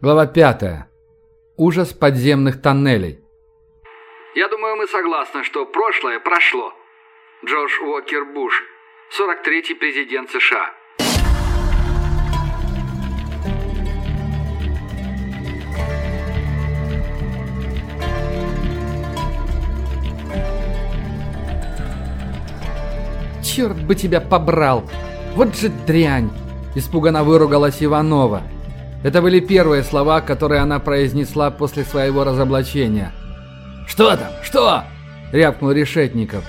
Глава 5. Ужас подземных тоннелей. Я думаю, мы согласны, что прошлое прошло. Джордж Уокер Буш, 43-й президент США. «Черт бы тебя побрал! Вот же дрянь!» Испуганно выругалась Иванова. Это были первые слова, которые она произнесла после своего разоблачения. «Что там? Что?» – рявкнул Решетников.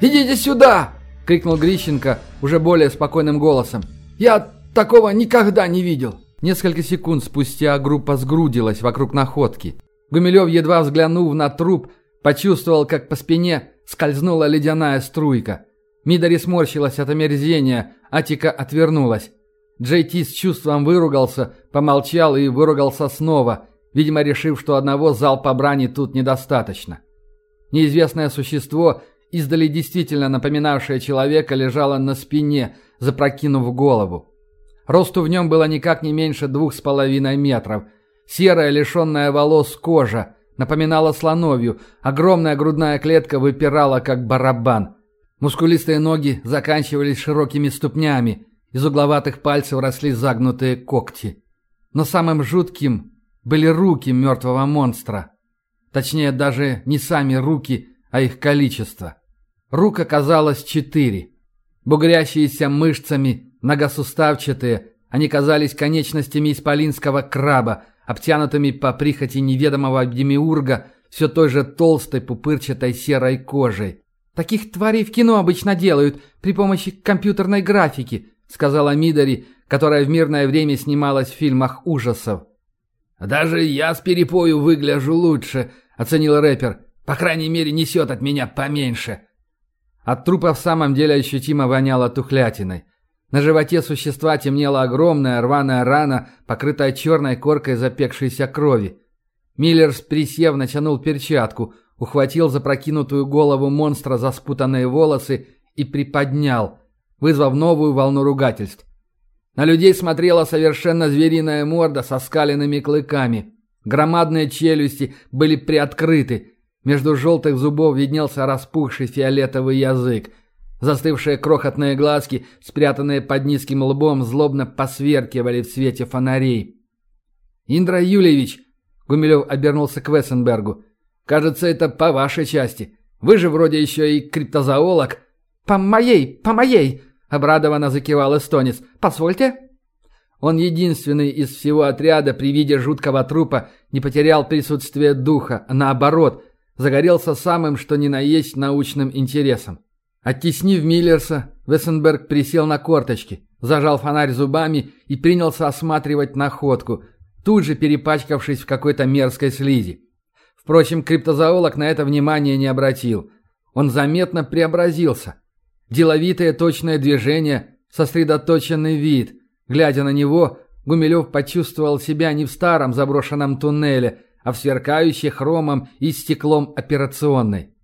«Идите сюда!» – крикнул Грищенко уже более спокойным голосом. «Я такого никогда не видел!» Несколько секунд спустя группа сгрудилась вокруг находки. Гумилев, едва взглянув на труп, почувствовал, как по спине скользнула ледяная струйка. Мидари сморщилась от омерзения, Атика отвернулась. Джей Ти с чувством выругался, помолчал и выругался снова, видимо, решив, что одного залпа брани тут недостаточно. Неизвестное существо, издали действительно напоминавшее человека, лежало на спине, запрокинув голову. Росту в нем было никак не меньше двух с половиной метров. Серая, лишенная волос кожа, напоминала слоновью, огромная грудная клетка выпирала, как барабан. Мускулистые ноги заканчивались широкими ступнями – из угловатых пальцев росли загнутые когти. Но самым жутким были руки мертвого монстра. Точнее, даже не сами руки, а их количество. Рук оказалось четыре. Бугрящиеся мышцами, многосуставчатые, они казались конечностями исполинского краба, обтянутыми по прихоти неведомого демиурга все той же толстой пупырчатой серой кожей. Таких тварей в кино обычно делают при помощи компьютерной графики, сказала Мидари, которая в мирное время снималась в фильмах ужасов. «Даже я с перепою выгляжу лучше», — оценил рэпер. «По крайней мере, несет от меня поменьше». От трупа в самом деле ощутимо воняло тухлятиной. На животе существа темнела огромная рваная рана, покрытая черной коркой запекшейся крови. Миллер, присев, натянул перчатку, ухватил запрокинутую голову монстра за спутанные волосы и приподнял — вызвав новую волну ругательств. На людей смотрела совершенно звериная морда со скаленными клыками. Громадные челюсти были приоткрыты. Между желтых зубов виднелся распухший фиолетовый язык. Застывшие крохотные глазки, спрятанные под низким лбом, злобно посверкивали в свете фонарей. «Индра Юлевич!» — Гумилев обернулся к Вессенбергу. «Кажется, это по вашей части. Вы же вроде еще и криптозоолог». «По моей, по моей!» Обрадованно закивал эстонец. «Позвольте?» Он единственный из всего отряда при виде жуткого трупа не потерял присутствие духа, а наоборот, загорелся самым что ни на есть научным интересом. Оттеснив Миллерса, Вессенберг присел на корточки, зажал фонарь зубами и принялся осматривать находку, тут же перепачкавшись в какой-то мерзкой слизи. Впрочем, криптозоолог на это внимание не обратил. Он заметно преобразился – Деловитое точное движение, сосредоточенный вид. Глядя на него, Гумилев почувствовал себя не в старом заброшенном туннеле, а в сверкающей хромом и стеклом операционной.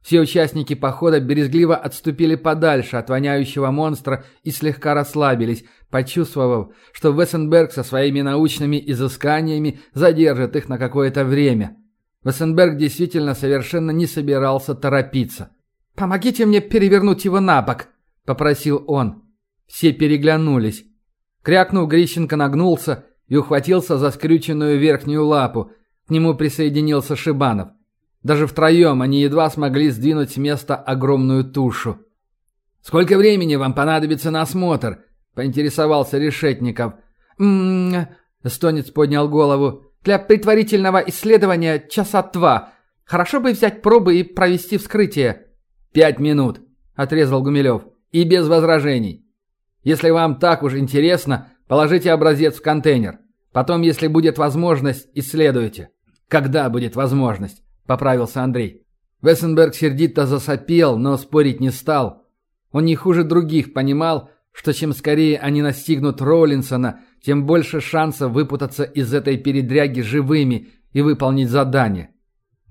Все участники похода березгливо отступили подальше от воняющего монстра и слегка расслабились, почувствовав, что Вессенберг со своими научными изысканиями задержит их на какое-то время. Вессенберг действительно совершенно не собирался торопиться. «Помогите мне перевернуть его на бок», — попросил он. Все переглянулись. Крякнув, Грищенко нагнулся и ухватился за скрюченную верхнюю лапу. К нему присоединился Шибанов. Даже втроем они едва смогли сдвинуть с места огромную тушу. «Сколько времени вам понадобится на осмотр?» — поинтересовался Решетников. «М-м-м...» эстонец поднял голову. «Для предварительного исследования часа два. Хорошо бы взять пробы и провести вскрытие». «Пять минут», — отрезал Гумилев. «И без возражений. Если вам так уж интересно, положите образец в контейнер. Потом, если будет возможность, исследуйте». «Когда будет возможность?» — поправился Андрей. Вессенберг сердито засопел, но спорить не стал. Он не хуже других понимал, что чем скорее они настигнут Роллинсона, тем больше шансов выпутаться из этой передряги живыми и выполнить задание.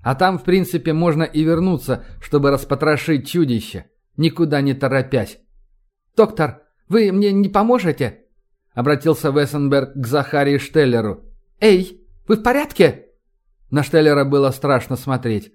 А там, в принципе, можно и вернуться, чтобы распотрошить чудище, никуда не торопясь. «Доктор, вы мне не поможете?» Обратился Вессенберг к Захарии Штеллеру. Эй, вы в порядке?» На Штеллера было страшно смотреть.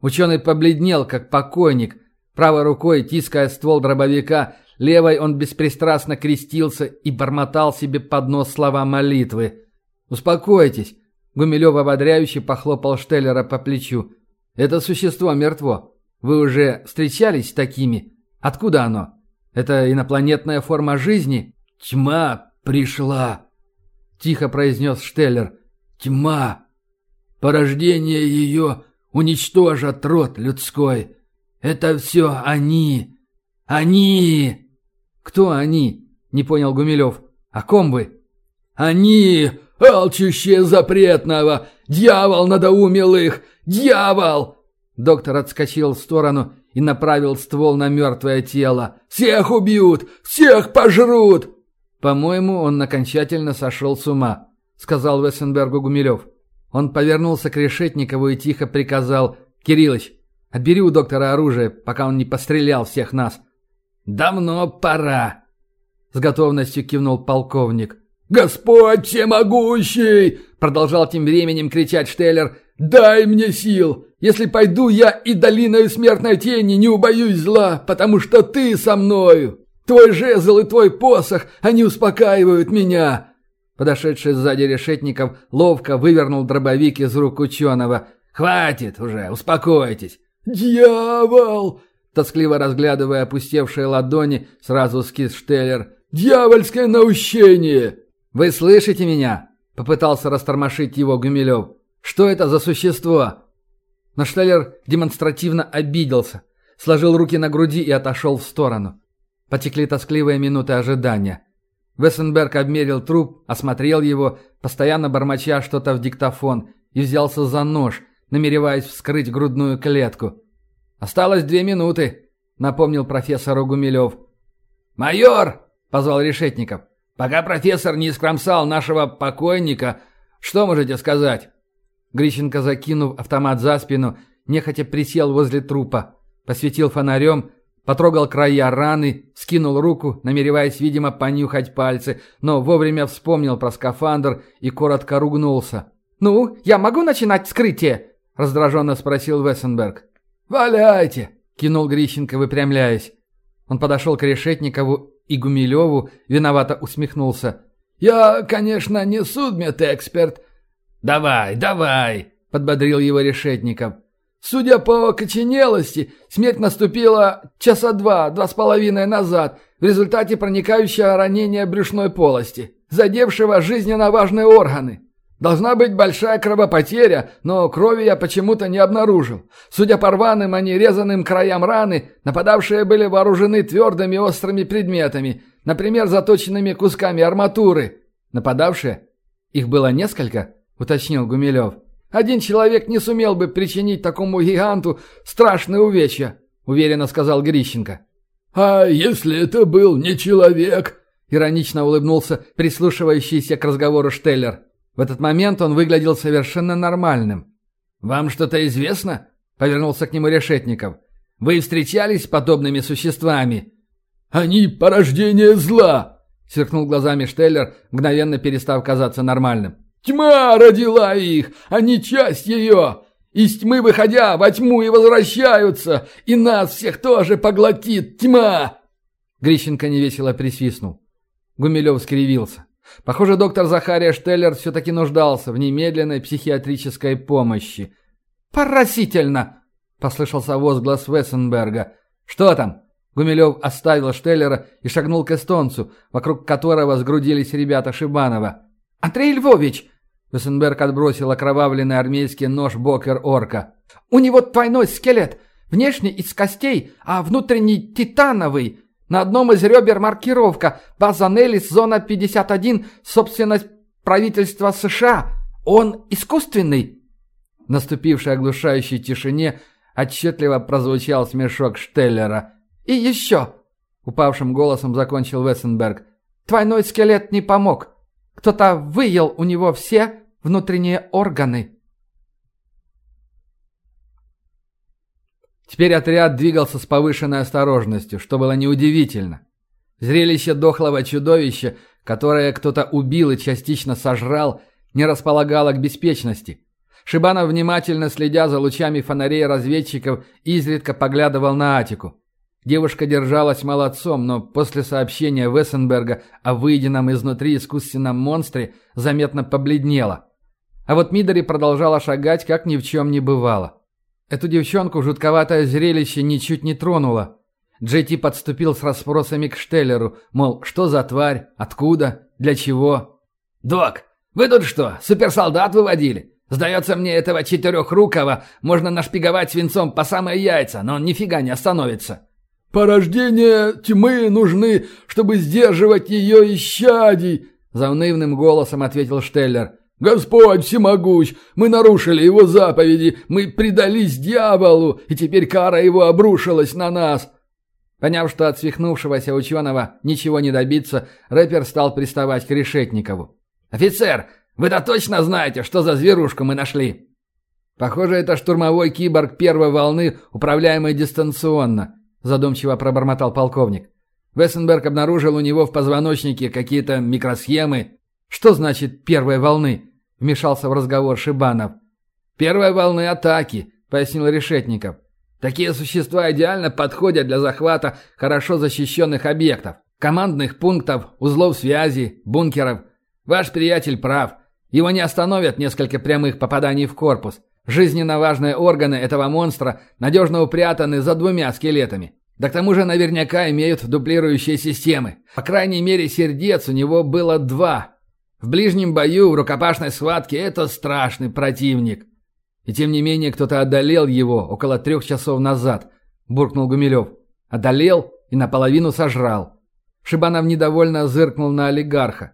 Ученый побледнел, как покойник. Правой рукой, тиская ствол дробовика, левой он беспристрастно крестился и бормотал себе под нос слова молитвы. «Успокойтесь!» Гумилев ободряюще похлопал Штеллера по плечу. «Это существо мертво. Вы уже встречались с такими? Откуда оно? Это инопланетная форма жизни?» «Тьма пришла!» — тихо произнес Штеллер. «Тьма! Порождение ее уничтожат род людской. Это все они! Они!» «Кто они?» — не понял Гумилев. «О ком вы?» «Они! Алчущие запретного! Дьявол надоумил их! Дьявол!» Доктор отскочил в сторону и направил ствол на мертвое тело. «Всех убьют! Всех пожрут!» «По-моему, он окончательно сошел с ума», — сказал Вессенбергу Гумилев. Он повернулся к Решетникову и тихо приказал «Кириллыч, отбери у доктора оружие, пока он не пострелял всех нас». «Давно пора», — с готовностью кивнул полковник. «Господь всемогущий!» — продолжал тем временем кричать Штеллер. «Дай мне сил! Если пойду я и долиною смертной тени, не убоюсь зла, потому что ты со мною! Твой жезл и твой посох, они успокаивают меня!» Подошедший сзади решетников ловко вывернул дробовик из рук ученого. «Хватит уже, успокойтесь!» «Дьявол!» Тоскливо разглядывая опустевшие ладони, сразу скис Штеллер. «Дьявольское наущение!» «Вы слышите меня?» Попытался растормошить его Гумилев. «Что это за существо?» Но Штеллер демонстративно обиделся, сложил руки на груди и отошел в сторону. Потекли тоскливые минуты ожидания. Вессенберг обмерил труп, осмотрел его, постоянно бормоча что-то в диктофон, и взялся за нож, намереваясь вскрыть грудную клетку. «Осталось две минуты», — напомнил профессору Гумилев. «Майор!» — позвал Решетников. «Пока профессор не искромсал нашего покойника, что можете сказать?» Грищенко, закинув автомат за спину, нехотя присел возле трупа, посветил фонарем Потрогал края раны, скинул руку, намереваясь, видимо, понюхать пальцы, но вовремя вспомнил про скафандр и коротко ругнулся. «Ну, я могу начинать вскрытие?» – раздраженно спросил Вессенберг. «Валяйте!» – кинул Грищенко, выпрямляясь. Он подошел к Решетникову и Гумилеву, виновато усмехнулся. «Я, конечно, не судмедэксперт». «Давай, давай!» – подбодрил его Решетников. Судя по окоченелости, смерть наступила часа два, два с половиной назад, в результате проникающего ранения брюшной полости, задевшего жизненно важные органы. Должна быть большая кровопотеря, но крови я почему-то не обнаружил. Судя по рваным, а не резанным краям раны, нападавшие были вооружены твердыми острыми предметами, например, заточенными кусками арматуры. Нападавшие? Их было несколько? Уточнил Гумилев. Один человек не сумел бы причинить такому гиганту страшные увечья», — уверенно сказал Грищенко. «А если это был не человек?» — иронично улыбнулся прислушивающийся к разговору Штеллер. В этот момент он выглядел совершенно нормальным. «Вам что-то известно?» — повернулся к нему Решетников. «Вы встречались с подобными существами?» «Они порождение зла!» — сверкнул глазами Штеллер, мгновенно перестав казаться нормальным. Тьма родила их, а не часть ее. Из тьмы выходя, во тьму и возвращаются, и нас всех тоже поглотит тьма!» Грищенко невесело присвистнул. Гумилев скривился. Похоже, доктор Захария Штеллер все-таки нуждался в немедленной психиатрической помощи. «Поразительно!» — послышался возглас Вессенберга. «Что там?» Гумилев оставил Штеллера и шагнул к эстонцу, вокруг которого сгрудились ребята Шибанова. «Андрей Львович, Вессенберг отбросил окровавленный армейский нож Бокер-Орка. «У него двойной скелет. Внешний из костей, а внутренний титановый. На одном из ребер маркировка «База Неллис, зона 51, собственность правительства США». Он искусственный». В наступившей оглушающей тишине отчетливо прозвучал смешок Штеллера. «И еще!» — упавшим голосом закончил Вессенберг. «Двойной скелет не помог. Кто-то выел у него все внутренние органы. Теперь отряд двигался с повышенной осторожностью, что было неудивительно. Зрелище дохлого чудовища, которое кто-то убил и частично сожрал, не располагала к беспечности. Шибанов, внимательно следя за лучами фонарей разведчиков, изредка поглядывал на Атику. Девушка держалась молодцом, но после сообщения Вессенберга о выеденном изнутри искусственном монстре заметно побледнела. А вот Мидори продолжала шагать, как ни в чем не бывало. Эту девчонку жутковатое зрелище ничуть не тронуло. Джейти подступил с расспросами к Штеллеру, мол, что за тварь, откуда, для чего. «Док, вы тут что, суперсолдат выводили? Сдается мне, этого четырехрукого можно нашпиговать свинцом по самые яйца, но он нифига не остановится». «Порождения тьмы нужны, чтобы сдерживать ее исчадий», — заунывным голосом ответил Штеллер. «Господь всемогущ, мы нарушили его заповеди, мы предались дьяволу, и теперь кара его обрушилась на нас». Поняв, что от свихнувшегося ученого ничего не добиться, рэпер стал приставать к Решетникову. «Офицер, вы-то точно знаете, что за зверушку мы нашли?» «Похоже, это штурмовой киборг первой волны, управляемый дистанционно», задумчиво пробормотал полковник. Вессенберг обнаружил у него в позвоночнике какие-то микросхемы. Что значит «первой волны»? Вмешался в разговор Шибанов. «Первой волны атаки», — пояснил Решетников. «Такие существа идеально подходят для захвата хорошо защищенных объектов, командных пунктов, узлов связи, бункеров. Ваш приятель прав. Его не остановят несколько прямых попаданий в корпус. Жизненно важные органы этого монстра надежно упрятаны за двумя скелетами. Да к тому же наверняка имеют дублирующие системы. По крайней мере, сердец у него было два. В ближнем бою, в рукопашной схватке это страшный противник. И тем не менее кто-то одолел его около трех часов назад, буркнул Гумилев. Одолел и наполовину сожрал. Шибанов недовольно зыркнул на олигарха.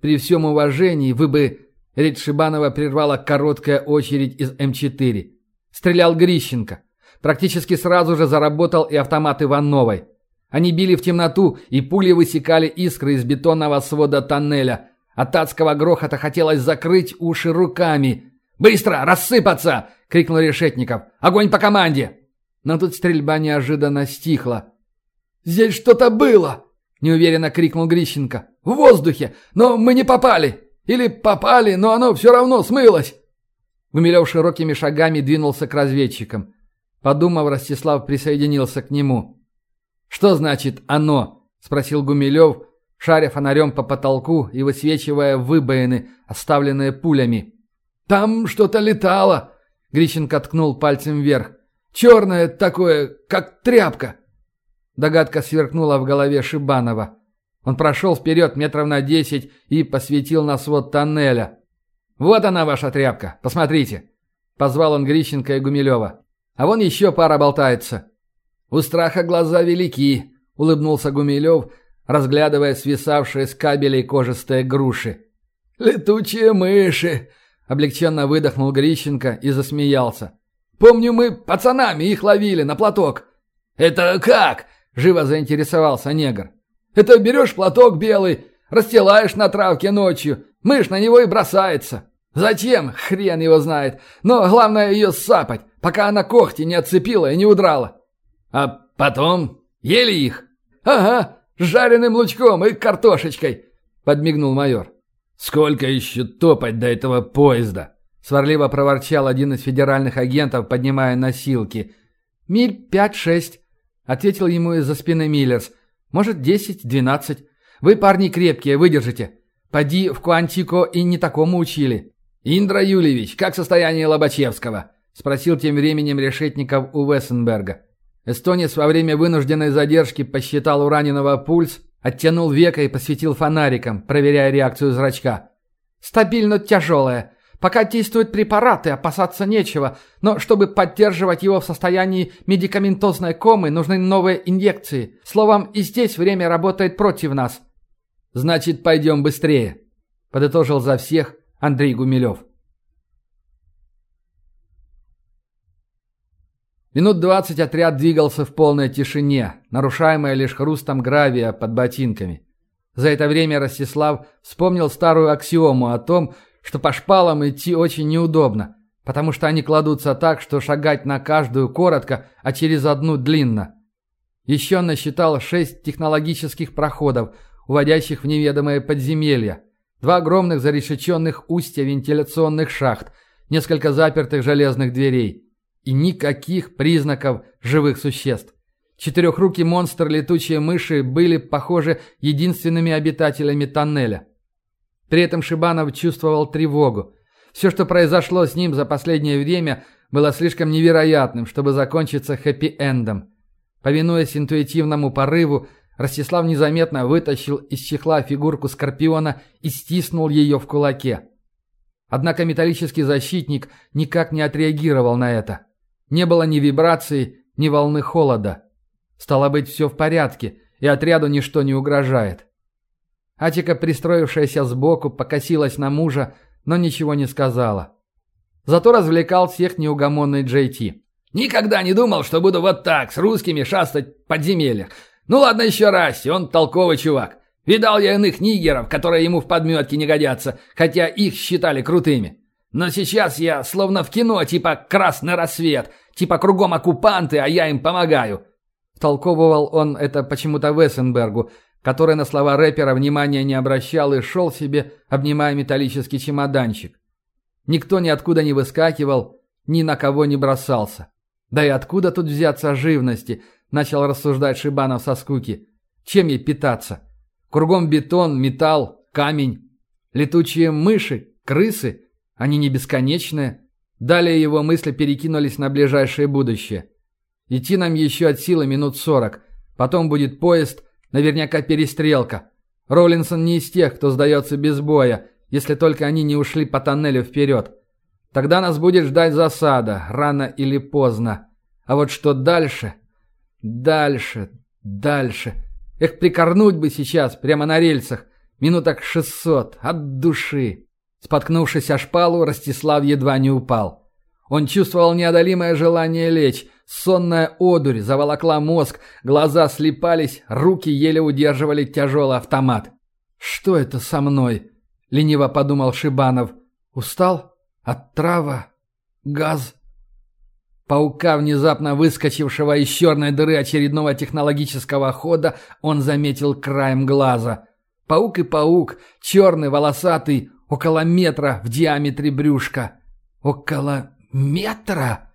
При всем уважении вы бы Речь Шибанова прервала короткая очередь из М4. Стрелял Грищенко. Практически сразу же заработал и автомат Ивановой. Они били в темноту, и пули высекали искры из бетонного свода тоннеля. От адского грохота хотелось закрыть уши руками. «Быстро! Рассыпаться!» — крикнул Решетников. «Огонь по команде!» Но тут стрельба неожиданно стихла. «Здесь что-то было!» — неуверенно крикнул Грищенко. «В воздухе! Но мы не попали!» Или попали, но оно все равно смылось!» Гумилев широкими шагами двинулся к разведчикам. Подумав, Ростислав присоединился к нему. «Что значит «оно»?» – спросил Гумилев, шаря фонарем по потолку и высвечивая выбоины, оставленные пулями. «Там что-то летало!» – Грищенко ткнул пальцем вверх. «Черное такое, как тряпка!» Догадка сверкнула в голове Шибанова. Он прошел вперед метров на десять и посветил на свод тоннеля. «Вот она, ваша тряпка, посмотрите!» Позвал он Грищенко и Гумилева. «А вон еще пара болтается». «У страха глаза велики», — улыбнулся Гумилев, разглядывая свисавшие с кабелей кожистые груши. «Летучие мыши!» — облегченно выдохнул Грищенко и засмеялся. «Помню, мы пацанами их ловили на платок». «Это как?» — живо заинтересовался негр. Это берешь платок белый, расстилаешь на травке ночью, мышь на него и бросается. Зачем? Хрен его знает. Но главное ее сапать, пока она когти не отцепила и не удрала. А потом ели их? Ага, жареным лучком и картошечкой, подмигнул майор. Сколько еще топать до этого поезда? Сварливо проворчал один из федеральных агентов, поднимая носилки. «Миль пять-шесть», — ответил ему из-за спины Миллерс. Может, десять-двенадцать. Вы, парни, крепкие, выдержите. Поди в Куантико и не такому учили». «Индра Юлевич, как состояние Лобачевского?» – спросил тем временем решетников у Вессенберга. Эстонец во время вынужденной задержки посчитал у раненого пульс, оттянул века и посветил фонариком, проверяя реакцию зрачка. «Стабильно тяжелая. Пока действуют препараты, опасаться нечего, но чтобы поддерживать его в состоянии медикаментозной комы, нужны новые инъекции. Словом, и здесь время работает против нас». «Значит, пойдем быстрее», — подытожил за всех Андрей Гумилев. Минут двадцать отряд двигался в полной тишине, нарушаемой лишь хрустом гравия под ботинками. За это время Ростислав вспомнил старую аксиому о том, что по шпалам идти очень неудобно, потому что они кладутся так, что шагать на каждую коротко, а через одну длинно. Еще насчитал шесть технологических проходов, уводящих в неведомое подземелье. Два огромных зарешеченных устья вентиляционных шахт, несколько запертых железных дверей. И никаких признаков живых существ. Четырехрукий монстр летучие мыши были, похоже, единственными обитателями тоннеля. При этом Шибанов чувствовал тревогу. Все, что произошло с ним за последнее время, было слишком невероятным, чтобы закончиться хэппи-эндом. Повинуясь интуитивному порыву, Ростислав незаметно вытащил из чехла фигурку Скорпиона и стиснул ее в кулаке. Однако металлический защитник никак не отреагировал на это. Не было ни вибрации, ни волны холода. Стало быть, все в порядке, и отряду ничто не угрожает. Атика, пристроившаяся сбоку, покосилась на мужа, но ничего не сказала. Зато развлекал всех неугомонный Джей Ти. «Никогда не думал, что буду вот так, с русскими шастать в подземельях. Ну ладно еще раз, он толковый чувак. Видал я иных нигеров, которые ему в подметке не годятся, хотя их считали крутыми. Но сейчас я словно в кино, типа «Красный рассвет», типа кругом оккупанты, а я им помогаю». Толковывал он это почему-то Вессенбергу, который на слова рэпера внимания не обращал и шел себе, обнимая металлический чемоданчик. Никто ниоткуда не выскакивал, ни на кого не бросался. Да и откуда тут взяться живности, начал рассуждать Шибанов со скуки. Чем ей питаться? Кругом бетон, металл, камень. Летучие мыши, крысы, они не бесконечные. Далее его мысли перекинулись на ближайшее будущее. Идти нам еще от силы минут сорок. Потом будет поезд, наверняка перестрелка. Роллинсон не из тех, кто сдается без боя, если только они не ушли по тоннелю вперед. Тогда нас будет ждать засада, рано или поздно. А вот что дальше? Дальше, дальше. Эх, прикорнуть бы сейчас, прямо на рельсах. Минуток шестьсот, от души. Споткнувшись о шпалу, Ростислав едва не упал. Он чувствовал неодолимое желание лечь. Сонная одурь заволокла мозг, глаза слепались, руки еле удерживали тяжелый автомат. «Что это со мной?» — лениво подумал Шибанов. «Устал? От трава? Газ?» Паука, внезапно выскочившего из черной дыры очередного технологического хода, он заметил краем глаза. Паук и паук, черный, волосатый, около метра в диаметре брюшка. Около метра?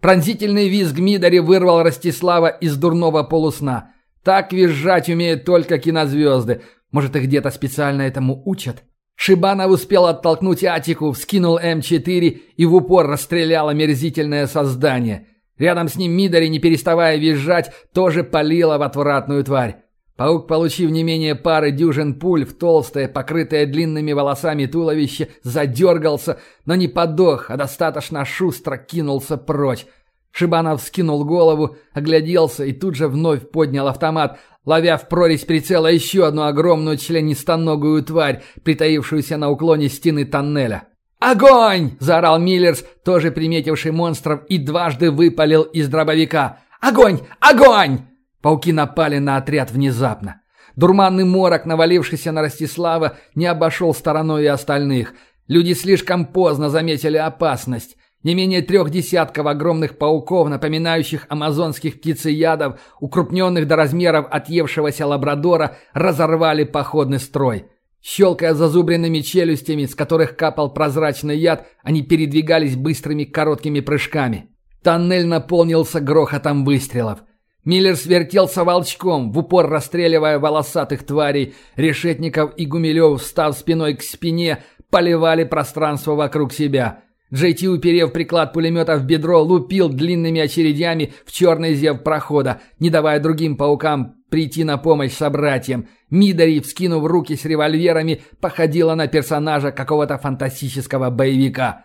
Пронзительный визг Мидари вырвал Ростислава из дурного полусна. Так визжать умеют только кинозвезды. Может, их где-то специально этому учат? Шибанов успел оттолкнуть Атику, вскинул М4 и в упор расстрелял омерзительное создание. Рядом с ним Мидари, не переставая визжать, тоже палила в отвратную тварь. Паук, получив не менее пары дюжин пуль в толстое, покрытое длинными волосами туловище, задергался, но не подох, а достаточно шустро кинулся прочь. Шибанов скинул голову, огляделся и тут же вновь поднял автомат, ловя в прорезь прицела еще одну огромную членистоногую тварь, притаившуюся на уклоне стены тоннеля. «Огонь!» – заорал Миллерс, тоже приметивший монстров, и дважды выпалил из дробовика. «Огонь! Огонь!» Пауки напали на отряд внезапно. Дурманный морок, навалившийся на Ростислава, не обошел стороной и остальных. Люди слишком поздно заметили опасность. Не менее трех десятков огромных пауков, напоминающих амазонских птицеядов, укрупненных до размеров отъевшегося лабрадора, разорвали походный строй. Щелкая зазубренными челюстями, с которых капал прозрачный яд, они передвигались быстрыми короткими прыжками. Тоннель наполнился грохотом выстрелов. Миллер свертелся волчком, в упор расстреливая волосатых тварей. Решетников и Гумилев, встав спиной к спине, поливали пространство вокруг себя. Джей Ти, уперев приклад пулемета в бедро, лупил длинными очередями в черный зев прохода, не давая другим паукам прийти на помощь собратьям. Мидари, вскинув руки с револьверами, походила на персонажа какого-то фантастического боевика.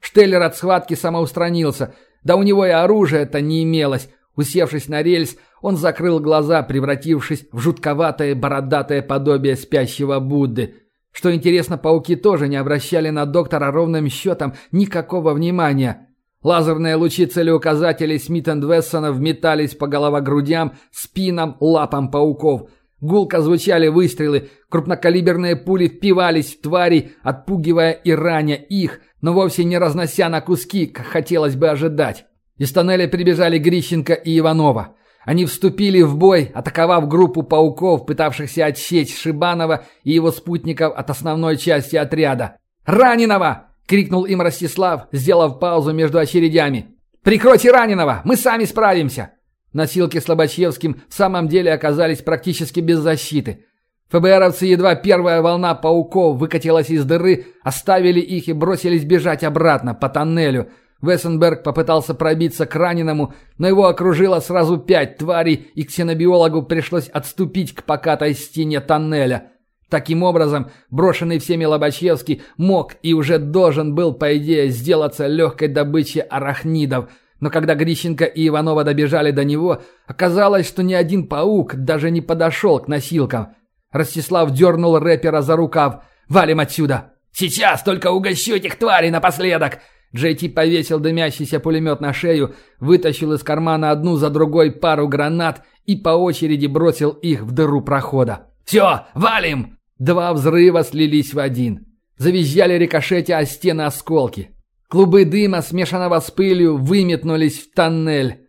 Штеллер от схватки самоустранился, да у него и оружия-то не имелось. Усевшись на рельс, он закрыл глаза, превратившись в жутковатое бородатое подобие спящего Будды – что интересно, пауки тоже не обращали на доктора ровным счетом никакого внимания. Лазерные лучи целеуказателей Смит энд Вессона вметались по головогрудям, спинам, лапам пауков. Гулко звучали выстрелы, крупнокалиберные пули впивались в твари, отпугивая и раня их, но вовсе не разнося на куски, как хотелось бы ожидать. Из тоннеля прибежали Грищенко и Иванова. Они вступили в бой, атаковав группу пауков, пытавшихся отсечь Шибанова и его спутников от основной части отряда. «Раненого!» — крикнул им Ростислав, сделав паузу между очередями. «Прикройте раненого! Мы сами справимся!» Носилки с Лобачевским в самом деле оказались практически без защиты. ФБРовцы, едва первая волна пауков выкатилась из дыры, оставили их и бросились бежать обратно по тоннелю — Вессенберг попытался пробиться к раненому, но его окружило сразу пять тварей, и ксенобиологу пришлось отступить к покатой стене тоннеля. Таким образом, брошенный всеми Лобачевский мог и уже должен был, по идее, сделаться легкой добычей арахнидов. Но когда Грищенко и Иванова добежали до него, оказалось, что ни один паук даже не подошел к носилкам. Ростислав дернул рэпера за рукав. «Валим отсюда!» «Сейчас только угощу этих тварей напоследок!» Джейти повесил дымящийся пулемет на шею, вытащил из кармана одну за другой пару гранат и по очереди бросил их в дыру прохода. «Все, валим!» Два взрыва слились в один. Завизжали рикошете о стены осколки. Клубы дыма, смешанного с пылью, выметнулись в тоннель.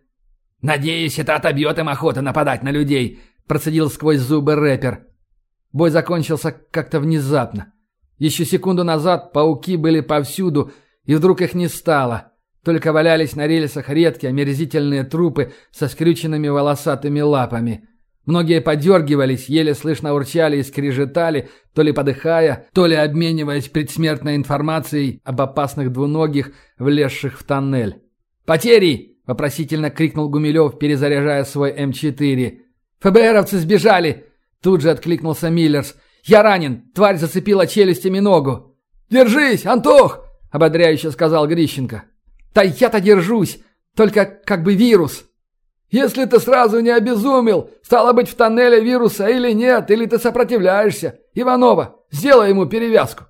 «Надеюсь, это отобьет им охоту нападать на людей», – процедил сквозь зубы рэпер. Бой закончился как-то внезапно. Еще секунду назад пауки были повсюду – и вдруг их не стало. Только валялись на рельсах редкие омерзительные трупы со скрюченными волосатыми лапами. Многие подергивались, еле слышно урчали и скрежетали, то ли подыхая, то ли обмениваясь предсмертной информацией об опасных двуногих, влезших в тоннель. «Потери!» – вопросительно крикнул Гумилев, перезаряжая свой М4. «ФБРовцы сбежали!» – тут же откликнулся Миллерс. «Я ранен! Тварь зацепила челюстями ногу!» «Держись, Антох!» — ободряюще сказал Грищенко. «Да я-то держусь, только как бы вирус». «Если ты сразу не обезумел, стало быть в тоннеле вируса или нет, или ты сопротивляешься. Иванова, сделай ему перевязку».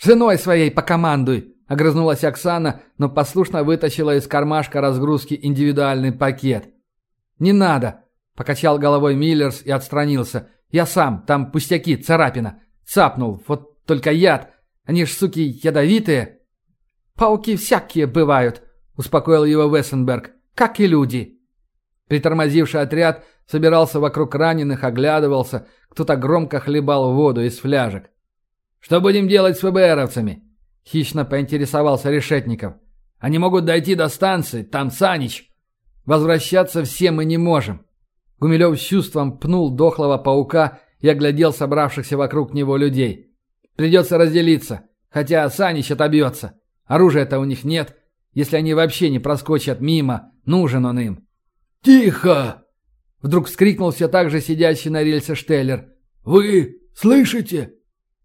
«Женой своей покомандуй», — огрызнулась Оксана, но послушно вытащила из кармашка разгрузки индивидуальный пакет. «Не надо», — покачал головой Миллерс и отстранился. «Я сам, там пустяки, царапина. Цапнул, вот только яд. Они ж, суки, ядовитые». «Пауки всякие бывают», — успокоил его Вессенберг, — «как и люди». Притормозивший отряд собирался вокруг раненых, оглядывался, кто-то громко хлебал воду из фляжек. «Что будем делать с ФБРовцами?» — хищно поинтересовался Решетников. «Они могут дойти до станции, там Санич. Возвращаться все мы не можем». Гумилев с чувством пнул дохлого паука и оглядел собравшихся вокруг него людей. «Придется разделиться, хотя Санич отобьется. Оружия-то у них нет. Если они вообще не проскочат мимо, нужен он им. «Тихо!» Вдруг вскрикнул все так же сидящий на рельсе Штеллер. «Вы слышите?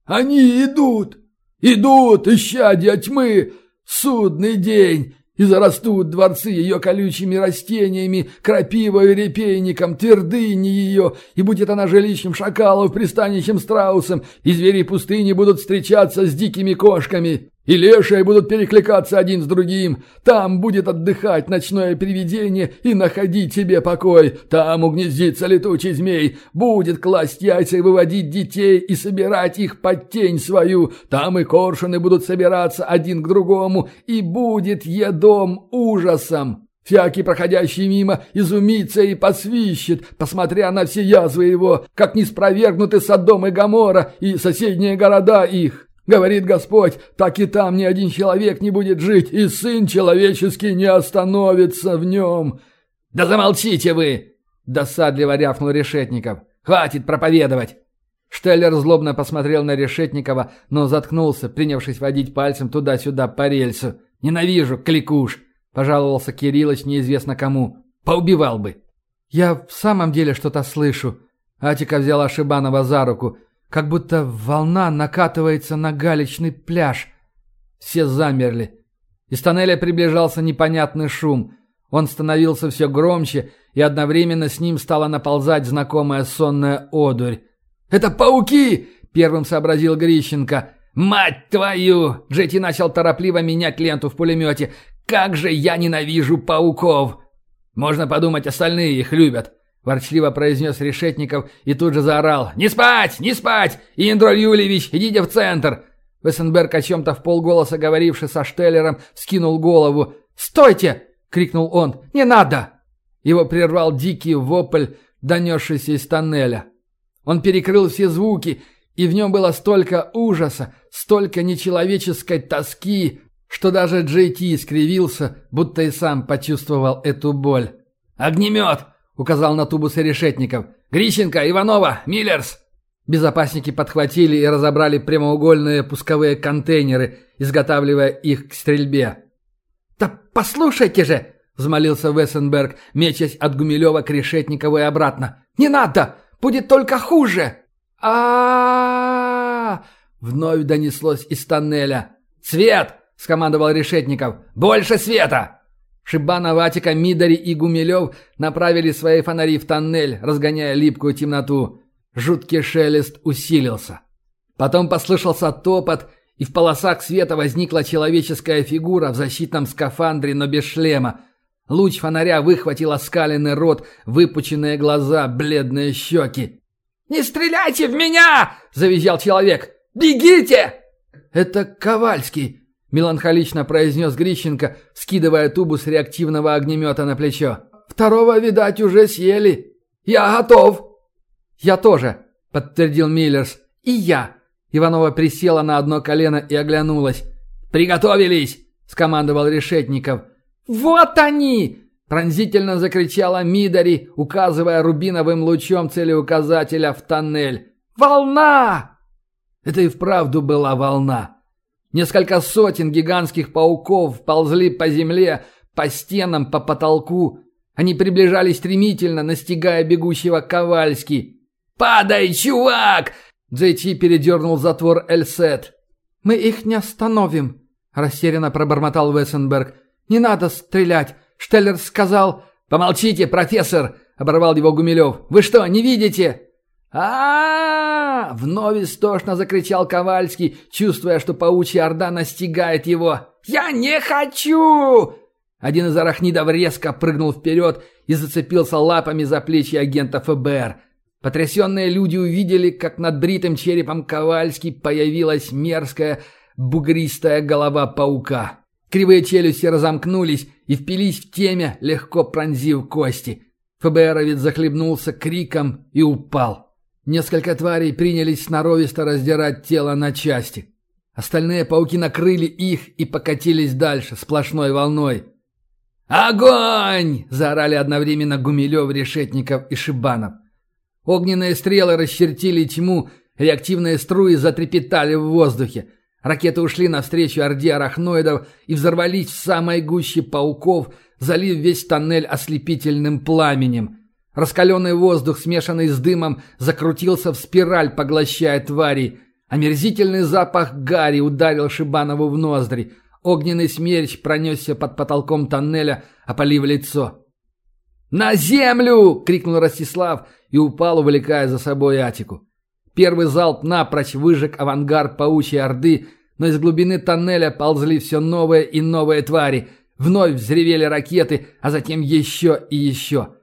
Они идут! Идут, исчадья тьмы! Судный день! И зарастут дворцы ее колючими растениями, крапивой репейником, твердыни ее, и будет она жилищем шакалов, пристанищем страусом, и звери пустыни будут встречаться с дикими кошками. И лешие будут перекликаться один с другим. Там будет отдыхать ночное привидение и находить себе покой. Там угнездится летучий змей, будет класть яйца и выводить детей и собирать их под тень свою. Там и коршуны будут собираться один к другому, и будет едом ужасом. Всякий, проходящий мимо, изумится и посвищет, посмотря на все язвы его, как не спровергнуты Содом и Гомора и соседние города их. Говорит Господь, так и там ни один человек не будет жить, и Сын Человеческий не остановится в нем. Да замолчите вы! Досадливо рявкнул Решетников. Хватит проповедовать! Штеллер злобно посмотрел на Решетникова, но заткнулся, принявшись водить пальцем туда-сюда по рельсу. «Ненавижу, кликуш!» – пожаловался Кириллыч неизвестно кому. «Поубивал бы!» «Я в самом деле что-то слышу!» Атика взяла Шибанова за руку – как будто волна накатывается на галечный пляж. Все замерли. Из тоннеля приближался непонятный шум. Он становился все громче, и одновременно с ним стала наползать знакомая сонная одурь. «Это пауки!» — первым сообразил Грищенко. «Мать твою!» — Джети начал торопливо менять ленту в пулемете. «Как же я ненавижу пауков!» «Можно подумать, остальные их любят. Ворчливо произнес Решетников и тут же заорал. «Не спать! Не спать! Индро Юлевич, идите в центр!» Вессенберг, о чем-то в полголоса говоривший со Штеллером, скинул голову. «Стойте!» — крикнул он. «Не надо!» Его прервал дикий вопль, донесшийся из тоннеля. Он перекрыл все звуки, и в нем было столько ужаса, столько нечеловеческой тоски, что даже Джей Ти скривился, будто и сам почувствовал эту боль. «Огнемет!» — указал на тубусы решетников. «Грищенко, Иванова, Миллерс!» Безопасники подхватили и разобрали прямоугольные пусковые контейнеры, изготавливая их к стрельбе. «Да послушайте же!» — взмолился Вессенберг, мечась от Гумилева к Решетникову и обратно. «Не надо! Будет только хуже!» а Вновь донеслось из тоннеля. «Свет!» — скомандовал Решетников. «Больше света!» Шибана, Ватика, Мидари и Гумилев направили свои фонари в тоннель, разгоняя липкую темноту. Жуткий шелест усилился. Потом послышался топот, и в полосах света возникла человеческая фигура в защитном скафандре, но без шлема. Луч фонаря выхватил оскаленный рот, выпученные глаза, бледные щеки. «Не стреляйте в меня!» – завизжал человек. «Бегите!» «Это Ковальский!» – меланхолично произнес Грищенко, скидывая тубус реактивного огнемета на плечо. «Второго, видать, уже съели. Я готов!» «Я тоже», — подтвердил Миллерс. «И я». Иванова присела на одно колено и оглянулась. «Приготовились!» — скомандовал Решетников. «Вот они!» — пронзительно закричала Мидари, указывая рубиновым лучом целеуказателя в тоннель. «Волна!» Это и вправду была волна. Несколько сотен гигантских пауков ползли по земле, по стенам, по потолку. Они приближались стремительно, настигая бегущего Ковальски. «Падай, чувак!» Джейти передернул затвор Эльсет. «Мы их не остановим», — растерянно пробормотал Вессенберг. «Не надо стрелять. Штеллер сказал...» «Помолчите, профессор!» — оборвал его Гумилев. «Вы что, не видите?» Вновь истошно закричал Ковальский, чувствуя, что паучья орда настигает его. «Я не хочу!» Один из арахнидов резко прыгнул вперед и зацепился лапами за плечи агента ФБР. Потрясенные люди увидели, как над бритым черепом Ковальски появилась мерзкая, бугристая голова паука. Кривые челюсти разомкнулись и впились в темя, легко пронзив кости. ФБРовец захлебнулся криком и упал. Несколько тварей принялись сноровисто раздирать тело на части. Остальные пауки накрыли их и покатились дальше, сплошной волной. «Огонь!» – заорали одновременно Гумилев, Решетников и Шибанов. Огненные стрелы расчертили тьму, реактивные струи затрепетали в воздухе. Ракеты ушли навстречу орде арахноидов и взорвались в самой гуще пауков, залив весь тоннель ослепительным пламенем. Раскаленный воздух, смешанный с дымом, закрутился в спираль, поглощая твари. Омерзительный запах гари ударил Шибанову в ноздри. Огненный смерч пронесся под потолком тоннеля, опалив лицо. «На землю!» — крикнул Ростислав и упал, увлекая за собой Атику. Первый залп напрочь выжег авангард паучьей орды, но из глубины тоннеля ползли все новые и новые твари. Вновь взревели ракеты, а затем еще и еще.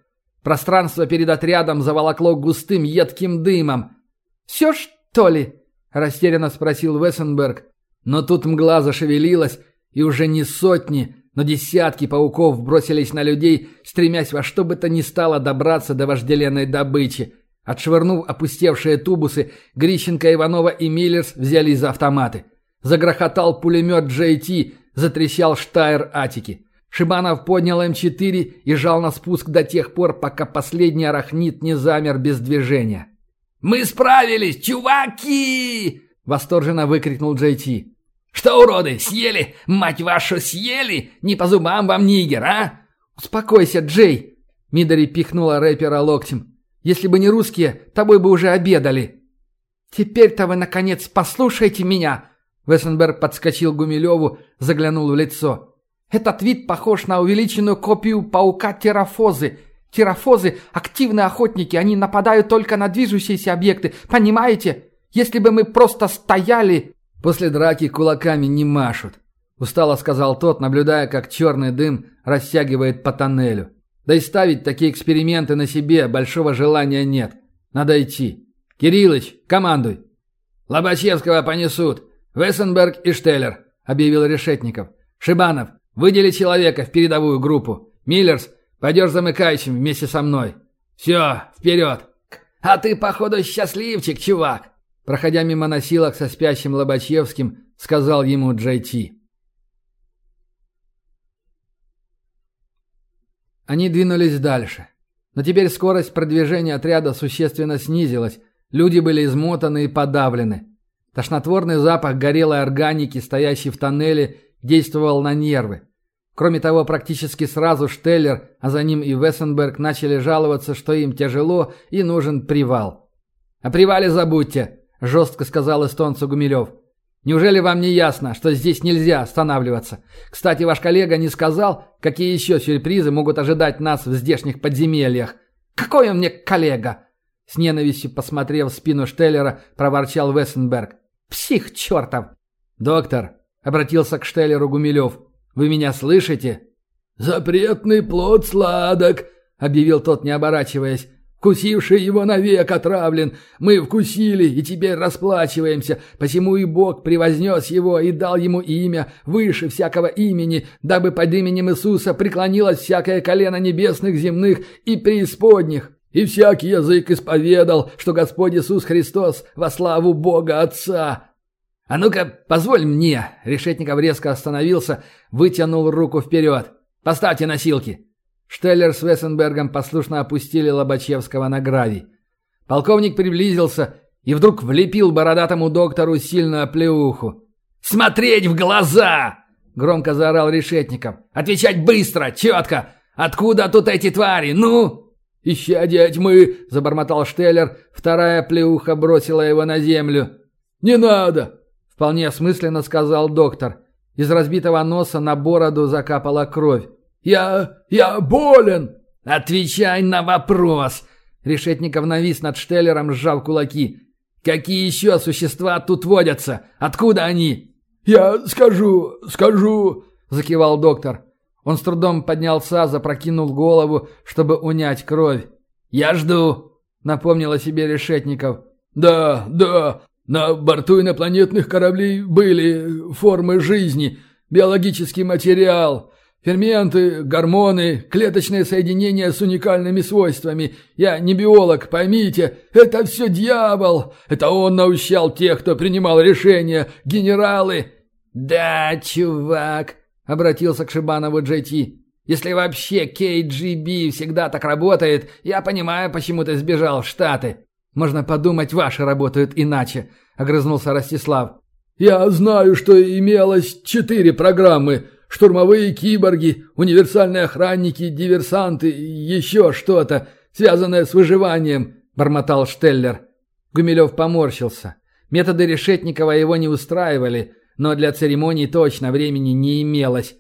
Пространство перед отрядом заволокло густым едким дымом. «Все что ли?» – растерянно спросил Вессенберг. Но тут мгла зашевелилась, и уже не сотни, но десятки пауков бросились на людей, стремясь во что бы то ни стало добраться до вожделенной добычи. Отшвырнув опустевшие тубусы, Грищенко, Иванова и Миллерс взялись за автоматы. Загрохотал пулемет JT, затрещал штайр Атики. Шибанов поднял М4 и жал на спуск до тех пор, пока последний арахнит не замер без движения. «Мы справились, чуваки!» — восторженно выкрикнул JT. «Что, уроды, съели? Мать вашу, съели? Не по зубам вам, нигер, а?» «Успокойся, Джей!» Мидари пихнула рэпера локтем. «Если бы не русские, тобой бы уже обедали!» «Теперь-то вы, наконец, послушайте меня!» Вессенберг подскочил к Гумилеву, заглянул в лицо. «Этот вид похож на увеличенную копию паука-терафозы. Терафозы – активные охотники, они нападают только на движущиеся объекты, понимаете? Если бы мы просто стояли...» После драки кулаками не машут», — устало сказал тот, наблюдая, как черный дым растягивает по тоннелю. «Да и ставить такие эксперименты на себе большого желания нет. Надо идти. Кириллыч, командуй!» «Лобачевского понесут. Вессенберг и Штеллер», — объявил Решетников. «Шибанов, выдели человека в передовую группу. Миллерс, Пойдешь замыкающим вместе со мной. Все, вперед!» «А ты, походу, счастливчик, чувак!» Проходя мимо носилок со спящим Лобачевским, сказал ему Джей Ти. Они двинулись дальше. Но теперь скорость продвижения отряда существенно снизилась. Люди были измотаны и подавлены. Тошнотворный запах горелой органики, стоящий в тоннеле, действовал на нервы. Кроме того, практически сразу Штеллер, а за ним и Вессенберг начали жаловаться, что им тяжело и нужен привал. «О привале забудьте», – жестко сказал эстонцу Гумилев. «Неужели вам не ясно, что здесь нельзя останавливаться? Кстати, ваш коллега не сказал, какие еще сюрпризы могут ожидать нас в здешних подземельях?» «Какой он мне коллега?» С ненавистью посмотрев в спину Штеллера, проворчал Вессенберг. «Псих чертов!» «Доктор», — обратился к Штеллеру Гумилев, — «вы меня слышите?» «Запретный плод сладок», — объявил тот, не оборачиваясь. «Вкусивший его навек отравлен. Мы вкусили и теперь расплачиваемся. Посему и Бог превознес его и дал ему имя выше всякого имени, дабы под именем Иисуса преклонилось всякое колено небесных, земных и преисподних. И всякий язык исповедал, что Господь Иисус Христос во славу Бога Отца». «А ну-ка, позволь мне!» Решетников резко остановился, вытянул руку вперед. «Поставьте носилки!» Штеллер с Вессенбергом послушно опустили Лобачевского на гравий. Полковник приблизился и вдруг влепил бородатому доктору сильную оплеуху. «Смотреть в глаза!» — громко заорал Решетников. «Отвечать быстро, четко! Откуда тут эти твари? Ну!» «Ища тьмы!» — забормотал Штеллер. Вторая плеуха бросила его на землю. «Не надо!» Вполне осмысленно сказал доктор. Из разбитого носа на бороду закапала кровь. «Я... я болен!» «Отвечай на вопрос!» Решетников навис над Штеллером, сжав кулаки. «Какие еще существа тут водятся? Откуда они?» «Я скажу, скажу!» Закивал доктор. Он с трудом поднялся, запрокинул голову, чтобы унять кровь. «Я жду!» — напомнил о себе Решетников. «Да, да, на борту инопланетных кораблей были формы жизни, биологический материал, ферменты, гормоны, клеточные соединения с уникальными свойствами. Я не биолог, поймите, это все дьявол. Это он наущал тех, кто принимал решения, генералы. «Да, чувак», — обратился к Шибанову Джейти. «Если вообще KGB всегда так работает, я понимаю, почему ты сбежал в Штаты». «Можно подумать, ваши работают иначе», — огрызнулся Ростислав. «Я знаю, что имелось четыре программы. Штурмовые киборги, универсальные охранники, диверсанты, еще что-то, связанное с выживанием», — бормотал Штеллер. Гумилев поморщился. Методы Решетникова его не устраивали, но для церемоний точно времени не имелось.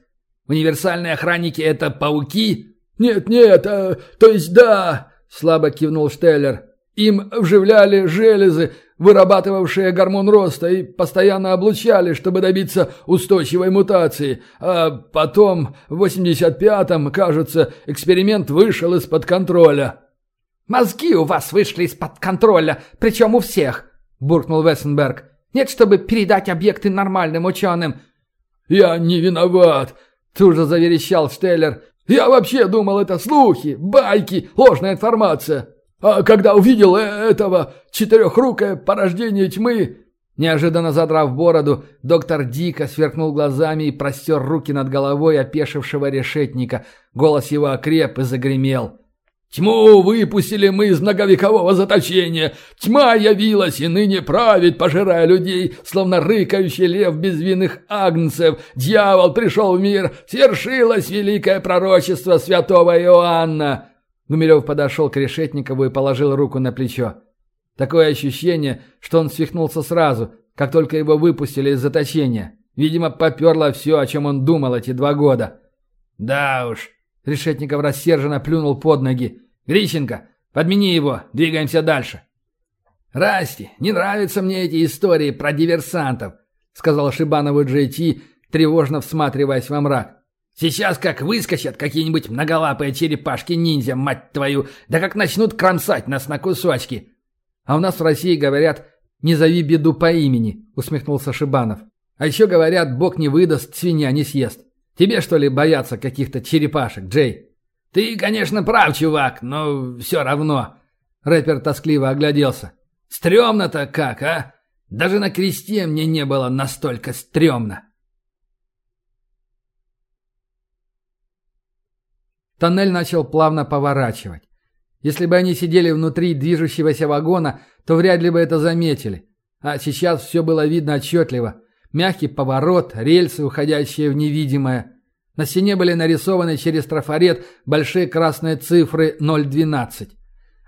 «Универсальные охранники — это пауки?» «Нет-нет, а, то есть да», — слабо кивнул Штеллер. Им вживляли железы, вырабатывавшие гормон роста, и постоянно облучали, чтобы добиться устойчивой мутации. А потом, в 85-м, кажется, эксперимент вышел из-под контроля. «Мозги у вас вышли из-под контроля, причем у всех», – буркнул Вессенберг. «Нет, чтобы передать объекты нормальным ученым». «Я не виноват», – тут же заверещал Штеллер. «Я вообще думал, это слухи, байки, ложная информация». А когда увидел э, этого четырехрукое порождение тьмы...» Неожиданно задрав бороду, доктор дико сверкнул глазами и простер руки над головой опешившего решетника. Голос его окреп и загремел. «Тьму выпустили мы из многовекового заточения. Тьма явилась и ныне правит, пожирая людей, словно рыкающий лев безвинных агнцев. Дьявол пришел в мир, свершилось великое пророчество святого Иоанна». Гумилев подошел к Решетникову и положил руку на плечо. Такое ощущение, что он свихнулся сразу, как только его выпустили из заточения. Видимо, поперло все, о чем он думал эти два года. «Да уж», — Решетников рассерженно плюнул под ноги. «Грищенко, подмени его, двигаемся дальше». «Расти, не нравятся мне эти истории про диверсантов», — сказал Шибанову Джей тревожно всматриваясь во мрак. Сейчас как выскочат какие-нибудь многолапые черепашки-ниндзя, мать твою, да как начнут кромсать нас на кусочки. А у нас в России говорят «не зови беду по имени», усмехнулся Шибанов. А еще говорят «бог не выдаст, свинья не съест». Тебе что ли бояться каких-то черепашек, Джей? «Ты, конечно, прав, чувак, но все равно...» Рэпер тоскливо огляделся. «Стремно-то как, а? Даже на кресте мне не было настолько стремно». Тоннель начал плавно поворачивать. Если бы они сидели внутри движущегося вагона, то вряд ли бы это заметили. А сейчас все было видно отчетливо. Мягкий поворот, рельсы, уходящие в невидимое. На стене были нарисованы через трафарет большие красные цифры 012.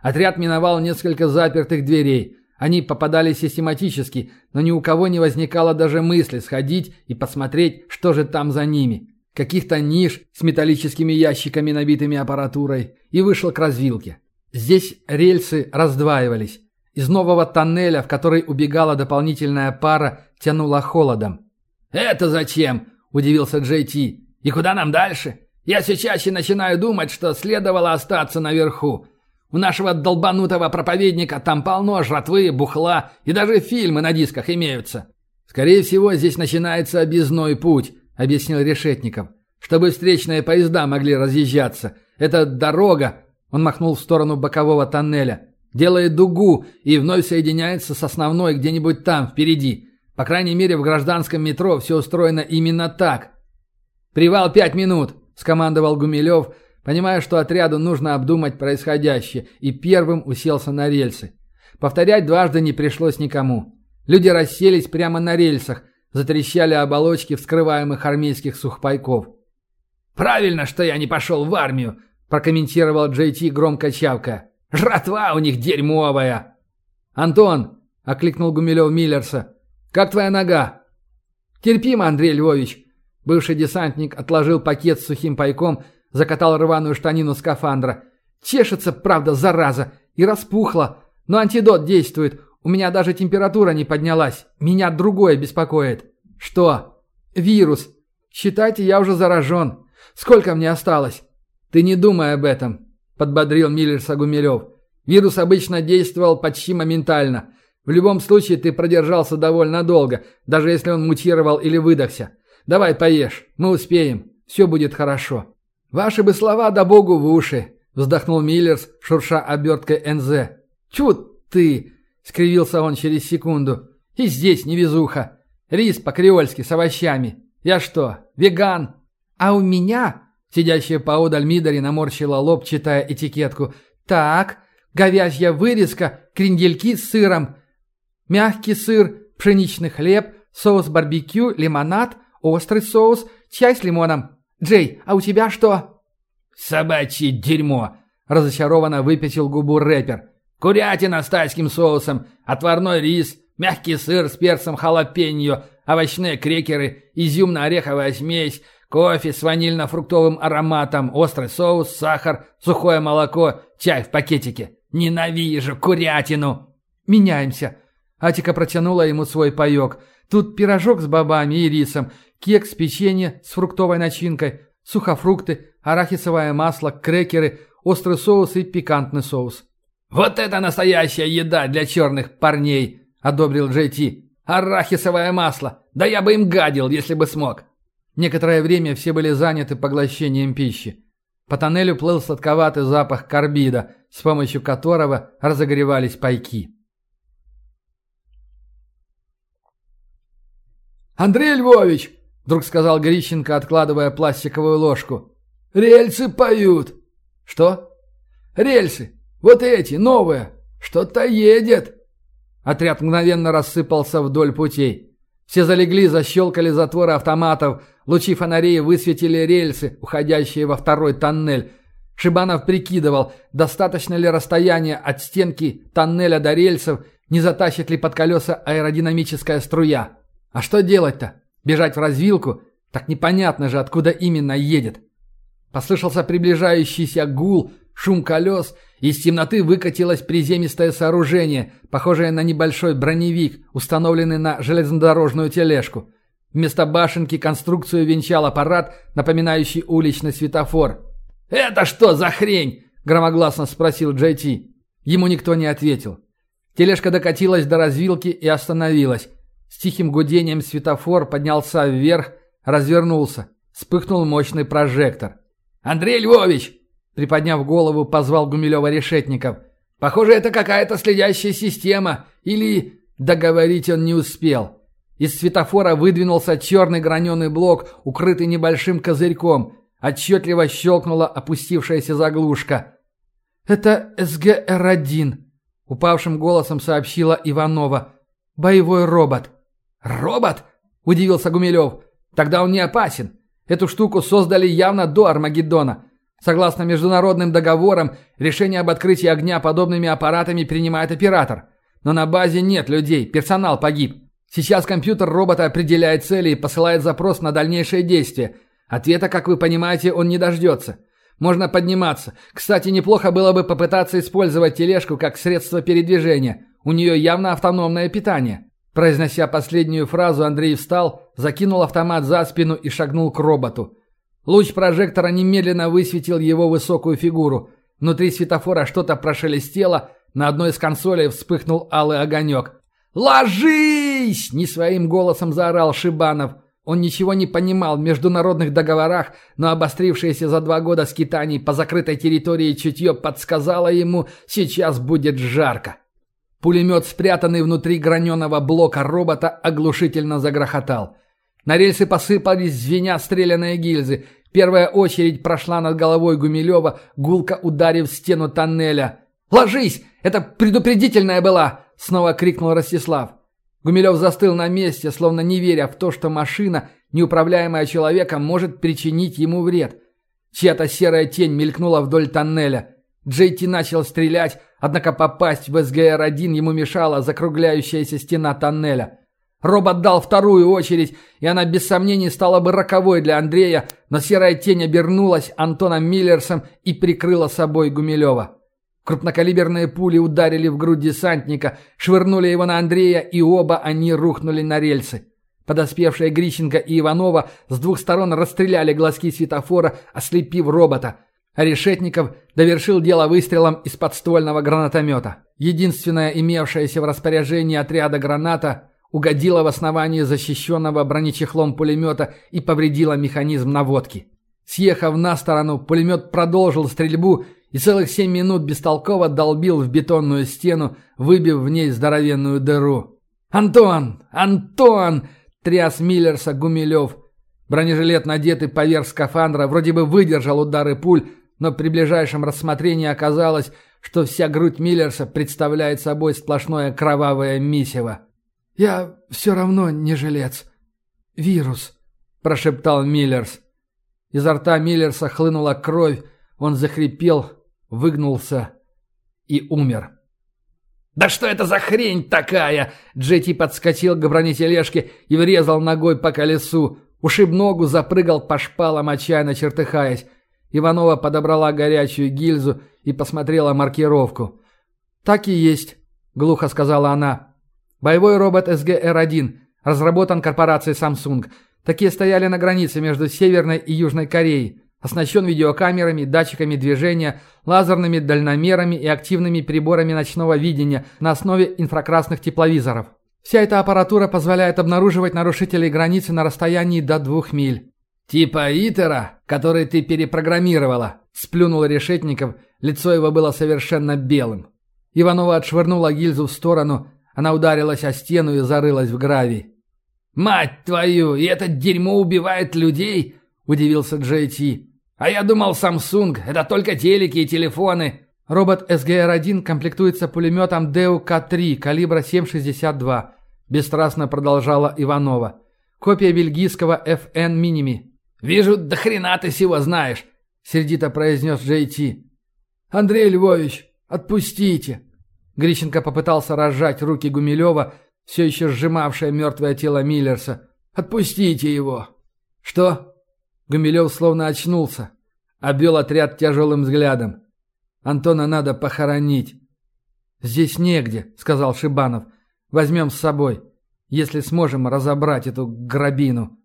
Отряд миновал несколько запертых дверей. Они попадали систематически, но ни у кого не возникало даже мысли сходить и посмотреть, что же там за ними. Каких-то ниш с металлическими ящиками, набитыми аппаратурой, и вышел к развилке. Здесь рельсы раздваивались. Из нового тоннеля, в который убегала дополнительная пара, тянуло холодом. «Это зачем?» – удивился Джей Ти. «И куда нам дальше? Я все чаще начинаю думать, что следовало остаться наверху. У нашего долбанутого проповедника там полно жратвы, бухла и даже фильмы на дисках имеются». «Скорее всего, здесь начинается объездной путь», – объяснил Решетников. «Чтобы встречные поезда могли разъезжаться. Это дорога, он махнул в сторону бокового тоннеля. Делает дугу и вновь соединяется с основной где-нибудь там, впереди. По крайней мере, в гражданском метро все устроено именно так. «Привал пять минут!» – скомандовал Гумилев, понимая, что отряду нужно обдумать происходящее, и первым уселся на рельсы. Повторять дважды не пришлось никому. Люди расселись прямо на рельсах, затрещали оболочки вскрываемых армейских сухпайков. «Правильно, что я не пошел в армию!» прокомментировал Джей Ти громко чавка. «Жратва у них дерьмовая!» «Антон!» – окликнул Гумилев Миллерса. «Как твоя нога?» «Терпимо, Андрей Львович!» Бывший десантник отложил пакет с сухим пайком, закатал рваную штанину скафандра. «Чешется, правда, зараза, и распухла. Но антидот действует. У меня даже температура не поднялась. Меня другое беспокоит». «Что?» «Вирус. Считайте, я уже заражен. Сколько мне осталось?» «Ты не думай об этом», – подбодрил Миллер Сагумилев. «Вирус обычно действовал почти моментально. В любом случае ты продержался довольно долго, даже если он мутировал или выдохся. Давай поешь, мы успеем, все будет хорошо». «Ваши бы слова да богу в уши», – вздохнул Миллерс, шурша оберткой НЗ. «Чу ты!» – скривился он через секунду. «И здесь невезуха. Рис по-креольски с овощами. Я что, веган?» «А у меня Сидящая поодаль Мидори наморщила лоб, читая этикетку. «Так, говяжья вырезка, крендельки с сыром, мягкий сыр, пшеничный хлеб, соус барбекю, лимонад, острый соус, чай с лимоном. Джей, а у тебя что?» «Собачье дерьмо!» – разочарованно выпятил губу рэпер. «Курятина с тайским соусом, отварной рис, мягкий сыр с перцем халапеньо, овощные крекеры, изюмно-ореховая смесь, Кофе с ванильно-фруктовым ароматом, острый соус, сахар, сухое молоко, чай в пакетике. Ненавижу курятину!» «Меняемся!» Атика протянула ему свой паек. «Тут пирожок с бобами и рисом, кекс, печенье с фруктовой начинкой, сухофрукты, арахисовое масло, крекеры, острый соус и пикантный соус». «Вот это настоящая еда для черных парней!» – одобрил Джей Ти. «Арахисовое масло! Да я бы им гадил, если бы смог!» Некоторое время все были заняты поглощением пищи. По тоннелю плыл сладковатый запах карбида, с помощью которого разогревались пайки. «Андрей Львович!» – вдруг сказал Грищенко, откладывая пластиковую ложку. «Рельсы поют!» «Что?» «Рельсы! Вот эти, новые! Что-то едет!» Отряд мгновенно рассыпался вдоль путей. Все залегли, защелкали затворы автоматов, лучи фонарей высветили рельсы, уходящие во второй тоннель. Шибанов прикидывал, достаточно ли расстояние от стенки тоннеля до рельсов, не затащит ли под колеса аэродинамическая струя. А что делать-то? Бежать в развилку? Так непонятно же, откуда именно едет. Послышался приближающийся гул, шум колес – из темноты выкатилось приземистое сооружение, похожее на небольшой броневик, установленный на железнодорожную тележку. Вместо башенки конструкцию венчал аппарат, напоминающий уличный светофор. «Это что за хрень?» – громогласно спросил Джей Ти. Ему никто не ответил. Тележка докатилась до развилки и остановилась. С тихим гудением светофор поднялся вверх, развернулся. Вспыхнул мощный прожектор. «Андрей Львович!» Приподняв голову, позвал Гумилева Решетников. «Похоже, это какая-то следящая система. Или...» Договорить он не успел. Из светофора выдвинулся черный граненый блок, укрытый небольшим козырьком. Отчетливо щелкнула опустившаяся заглушка. «Это СГР-1», — упавшим голосом сообщила Иванова. «Боевой робот». «Робот?» — удивился Гумилев. «Тогда он не опасен. Эту штуку создали явно до Армагеддона. Согласно международным договорам, решение об открытии огня подобными аппаратами принимает оператор. Но на базе нет людей, персонал погиб. Сейчас компьютер робота определяет цели и посылает запрос на дальнейшее действие. Ответа, как вы понимаете, он не дождется. Можно подниматься. Кстати, неплохо было бы попытаться использовать тележку как средство передвижения. У нее явно автономное питание. Произнося последнюю фразу, Андрей встал, закинул автомат за спину и шагнул к роботу. Луч прожектора немедленно высветил его высокую фигуру. Внутри светофора что-то прошелестело, на одной из консолей вспыхнул алый огонек. «Ложись!» – не своим голосом заорал Шибанов. Он ничего не понимал в международных договорах, но обострившееся за два года скитаний по закрытой территории чутье подсказало ему «сейчас будет жарко». Пулемет, спрятанный внутри граненого блока робота, оглушительно загрохотал. На рельсы посыпались звеня стрелянные гильзы. Первая очередь прошла над головой Гумилева, гулко ударив стену тоннеля. «Ложись! Это предупредительная была!» — снова крикнул Ростислав. Гумилев застыл на месте, словно не веря в то, что машина, неуправляемая человеком, может причинить ему вред. Чья-то серая тень мелькнула вдоль тоннеля. Джейти начал стрелять, однако попасть в СГР-1 ему мешала закругляющаяся стена тоннеля. Робот дал вторую очередь, и она без сомнений стала бы роковой для Андрея, но серая тень обернулась Антоном Миллерсом и прикрыла собой Гумилева. Крупнокалиберные пули ударили в грудь десантника, швырнули его на Андрея, и оба они рухнули на рельсы. Подоспевшие Грищенко и Иванова с двух сторон расстреляли глазки светофора, ослепив робота. А Решетников довершил дело выстрелом из подствольного гранатомета. Единственная имевшаяся в распоряжении отряда граната угодила в основание защищенного бронечехлом пулемета и повредила механизм наводки. Съехав на сторону, пулемет продолжил стрельбу и целых семь минут бестолково долбил в бетонную стену, выбив в ней здоровенную дыру. «Антон! Антон!» — тряс Миллерса Гумилев. Бронежилет, надетый поверх скафандра, вроде бы выдержал удары пуль, но при ближайшем рассмотрении оказалось, что вся грудь Миллерса представляет собой сплошное кровавое месиво. «Я все равно не жилец. Вирус», — прошептал Миллерс. Изо рта Миллерса хлынула кровь, он захрипел, выгнулся и умер. «Да что это за хрень такая?» Джети подскочил к бронетележке и врезал ногой по колесу. Ушиб ногу, запрыгал по шпалам, отчаянно чертыхаясь. Иванова подобрала горячую гильзу и посмотрела маркировку. «Так и есть», — глухо сказала она. «Боевой робот СГР-1, разработан корпорацией Samsung. Такие стояли на границе между Северной и Южной Кореей. Оснащен видеокамерами, датчиками движения, лазерными дальномерами и активными приборами ночного видения на основе инфракрасных тепловизоров. Вся эта аппаратура позволяет обнаруживать нарушителей границы на расстоянии до двух миль. «Типа Итера, который ты перепрограммировала», – сплюнул Решетников, лицо его было совершенно белым. Иванова отшвырнула гильзу в сторону, она ударилась о стену и зарылась в гравий. «Мать твою, и это дерьмо убивает людей?» – удивился Джей Ти. «А я думал, Samsung – это только телеки и телефоны». Робот СГР-1 комплектуется пулеметом ДУК-3 калибра 7,62, бесстрастно продолжала Иванова. Копия бельгийского FN Minimi. «Вижу, до хрена ты всего знаешь», – сердито произнес Джей Ти. «Андрей Львович, отпустите!» Грищенко попытался разжать руки Гумилева, все еще сжимавшее мертвое тело Миллерса. «Отпустите его!» «Что?» Гумилев словно очнулся. Обвел отряд тяжелым взглядом. «Антона надо похоронить». «Здесь негде», — сказал Шибанов. «Возьмем с собой, если сможем разобрать эту грабину».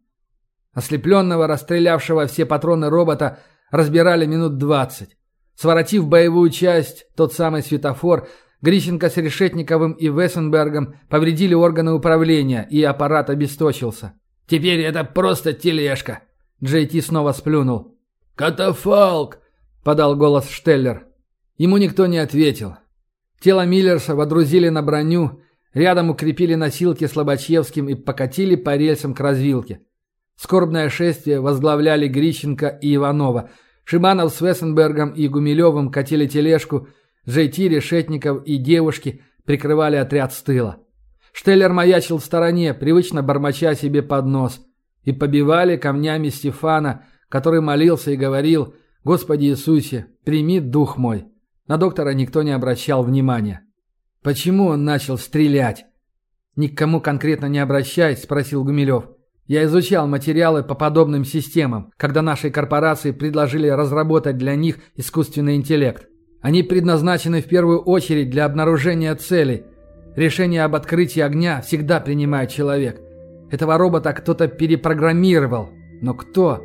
Ослепленного, расстрелявшего все патроны робота, разбирали минут двадцать. Своротив боевую часть, тот самый светофор, Грищенко с Решетниковым и Вессенбергом повредили органы управления, и аппарат обесточился. «Теперь это просто тележка», Джей Ти снова сплюнул. «Катафалк!» – подал голос Штеллер. Ему никто не ответил. Тело Миллерса водрузили на броню, рядом укрепили носилки с Лобачевским и покатили по рельсам к развилке. Скорбное шествие возглавляли Грищенко и Иванова. Шиманов с Вессенбергом и Гумилевым катили тележку, Жейти, Решетников и девушки прикрывали отряд с тыла. Штеллер маячил в стороне, привычно бормоча себе под нос. И побивали камнями Стефана, который молился и говорил «Господи Иисусе, прими дух мой». На доктора никто не обращал внимания. «Почему он начал стрелять?» «Ни к кому конкретно не обращаясь», – спросил Гумилев. «Я изучал материалы по подобным системам, когда нашей корпорации предложили разработать для них искусственный интеллект. Они предназначены в первую очередь для обнаружения целей. Решение об открытии огня всегда принимает человек. Этого робота кто-то перепрограммировал. Но кто?»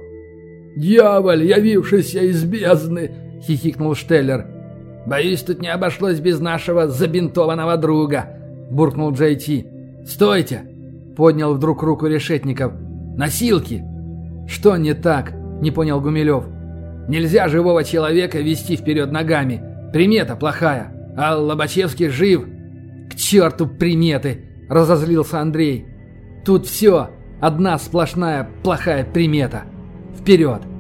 «Дьяволь, явившийся из бездны!» – хихикнул Штеллер. «Боюсь, тут не обошлось без нашего забинтованного друга», – буркнул Джей Ти. «Стойте!» – поднял вдруг руку Решетников. «Носилки!» «Что не так?» – не понял Гумилев. «Нельзя живого человека вести вперед ногами. Примета плохая. А Лобачевский жив». «К черту приметы!» – разозлился Андрей. «Тут все. Одна сплошная плохая примета. Вперед!»